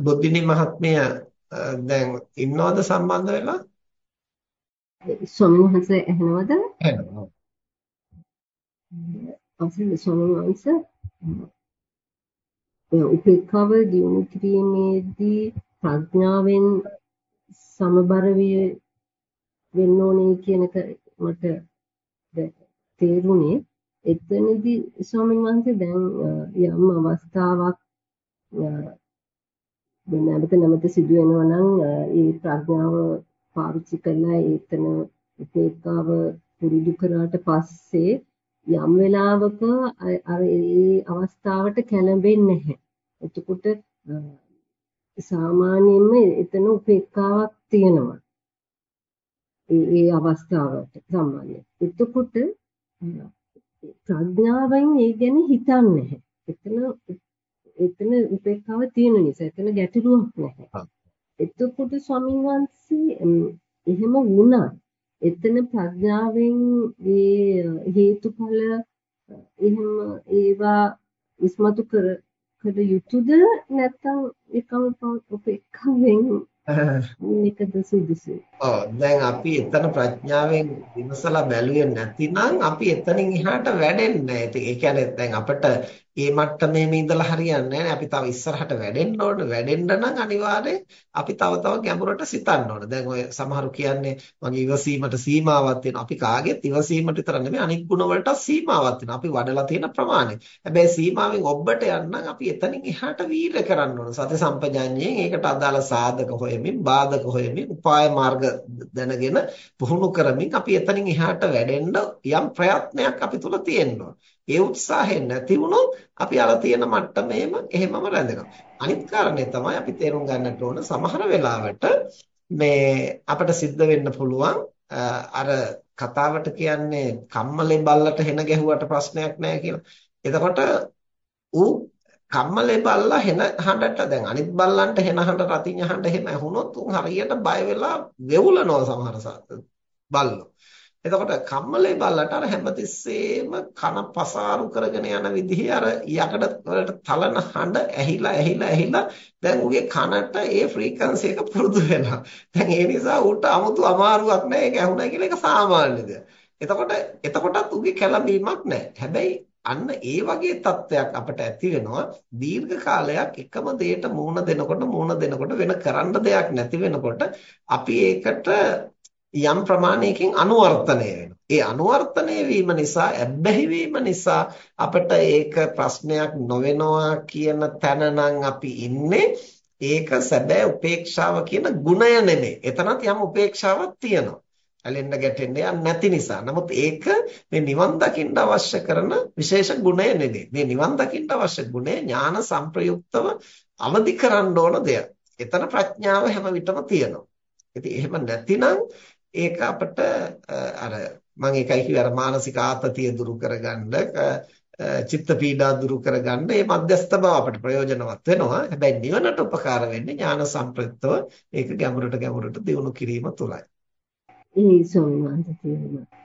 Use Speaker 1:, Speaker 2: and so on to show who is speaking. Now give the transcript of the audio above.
Speaker 1: බුද්ධිනි මහත්මිය දැන් ඉන්නවද සම්බන්ධ වෙලා?
Speaker 2: ස්වාමීන් වහන්සේ ඇහෙනවද?
Speaker 1: ඇහෙනවා.
Speaker 2: අවසන් ස්වාමීන් වහන්සේ උපේක්ඛාව දියුණු කිරීමේදී ප්‍රඥාවෙන් සමබර වෙන්න ඕනේ කියන එක මට තේරුණේ එතනදී ස්වාමීන් වහන්සේ දැන් යම් අවස්ථාවක් නැවත නැවත සිදු වෙනවා නම් ඒ ප්‍රඥාව පාවිච්චි කරලා ඒතන උපේක්ඛාව පුරුදු කරාට පස්සේ යම් වෙලාවක අර ඒ අවස්ථාවට කැළඹෙන්නේ නැහැ. එතකොට සාමාන්‍යයෙන්ම එතන උපේක්ඛාවක් තියෙනවා. ඒ ඒ අවස්ථාවට සම්බන්ධ. එතකොට ප්‍රඥාවෙන් ඒ ගැන හිතන්නේ නැහැ. එතන එතන උපේක්ඛාව තියෙන නිසා එතන ගැටලුවක් නැහැ. එතකොට ස්වාමීන් වහන්සේ එහෙම වුණා. එතන ප්‍රඥාවෙන් මේ හේතුඵල එහෙම ඒවා ඉස්මතු කර කර යුතුද නැත්නම් එකම උපේක්ඛාවෙන් මේකද සුදුසු.
Speaker 1: ඔව් දැන් අපි එතන ප්‍රඥාවෙන් විමසලා බැලුවේ නැතිනම් අපි එතනින් එහාට වැඩෙන්නේ නැහැ. ඒ කියන්නේ දැන් අපිට මේ මට්ටමේම ඉඳලා හරියන්නේ නැහැ. අපි තව ඉස්සරහට වැඩෙන්න ඕන. වැඩෙන්න නම් අනිවාර්යෙන් අපි තව තව ගැඹුරට සිතන්න ඕන. දැන් ඔය සමහරු කියන්නේ මගේ ඉවසීමට සීමාවක් තියෙනවා. අපි කාගෙත් ඉවසීමට විතර නෙමෙයි අනිත් ගුණ වලට සීමාවක් තියෙනවා. අපි වඩලා තියෙන ප්‍රමාණය. හැබැයි සීමාවෙන් ඔබට යන්න අපි එතනින් එහාට වීරය කරන්න ඕන. සති සම්පජාඤ්ඤයෙන් ඒකට අදාළ සාධක හොයමින්, බාධක හොයමින්, උපාය මාර්ග දැනගෙන පුහුණු කරමින් අපි එතනින් එහාට වැඩෙන්න යම් ප්‍රයත්නයක් අපි තුල තියෙනවා. ඒ උත්සාහය නැති වුණොත් අපි අර තියෙන මට්ටමේම එහෙමම රැඳෙනවා. අනිත් කාරණේ තමයි අපි තේරුම් ගන්නට ඕන සමහර වෙලාවට මේ අපිට සිද්ධ වෙන්න පුළුවන් අර කතාවට කියන්නේ කම්මලේ බල්ලට හෙන ගැහුවට ප්‍රශ්නයක් නැහැ කියලා. එතකොට ඌ කම්මලේ බල්ලා හෙන හඬට දැන් අනිත් බල්ලන්ට හෙන හඬ රතිඤ්ඤ හඬ එහෙම ඇහුනොත් උන් හරියට බය වෙලා වෙවුලනවා සමහර බල්ලෝ. එතකොට කම්මලේ බල්ලට අර හැමතිස්සෙම කන පසාරු කරගෙන යන විදිහේ අර යකඩ වලට තලන හඬ ඇහිලා ඇහිලා ඇහිලා දැන් උගේ කනට ඒ ෆ්‍රීකවන්සි එක පුරුදු වෙනවා. දැන් ඒ නිසා ඌට 아무තු අමාරුවක් නැහැ. ඒක ඇහුණා කියලා ඒක සාමාන්‍ය දෙයක්. එතකොට එතකොටත් උගේ කැළඹීමක් නැහැ. හැබැයි අන්න ඒ වගේ තත්ත්වයක් අපට ඇති වෙනවා දීර්ඝ කාලයක් එකම දෙයට මුහුණ දෙනකොට මුහුණ දෙනකොට වෙන කරන්න දෙයක් නැති වෙනකොට අපි ඒකට යම් ප්‍රමාණයකින් අනුවර්තනය වෙනවා. ඒ අනුවර්තනය වීම නිසා ඇබ්බැහි වීම නිසා අපිට ඒක ප්‍රශ්නයක් නොවෙනවා කියන තැන අපි ඉන්නේ. ඒක සැබෑ උපේක්ෂාව කියන ගුණය නෙමෙයි. එතනත් යම් උපේක්ෂාවක් තියෙනවා. ඇලෙන්න ගැටෙන්න යන්නේ නැති නිසා. නමුත් ඒක මේ නිවන් දකින්න අවශ්‍ය කරන විශේෂ ගුණය නෙමෙයි. මේ නිවන් දකින්න අවශ්‍ය ගුණය ඥාන සංප්‍රයුක්තව අවදි කරන්න ඕන දෙයක්. එතන ප්‍රඥාව හැම විටම තියෙනවා. ඉතින් එහෙම නැතිනම් ඒක අපිට අර මම ඒකයි කිව්වේ අර මානසික ආතතිය දුරු කරගන්න චිත්ත පීඩා දුරු කරගන්න මේ මධ්‍යස්ථ බව අපිට ප්‍රයෝජනවත් වෙනවා. හැබැයි නිවනට උපකාර වෙන්නේ ඥාන සම්ප්‍රයුක්තව ඒක ගැඹුරට ගැඹුරට දියුණු කිරීම තුළයි.
Speaker 2: ඒ සෝමනන්ත කියනවා.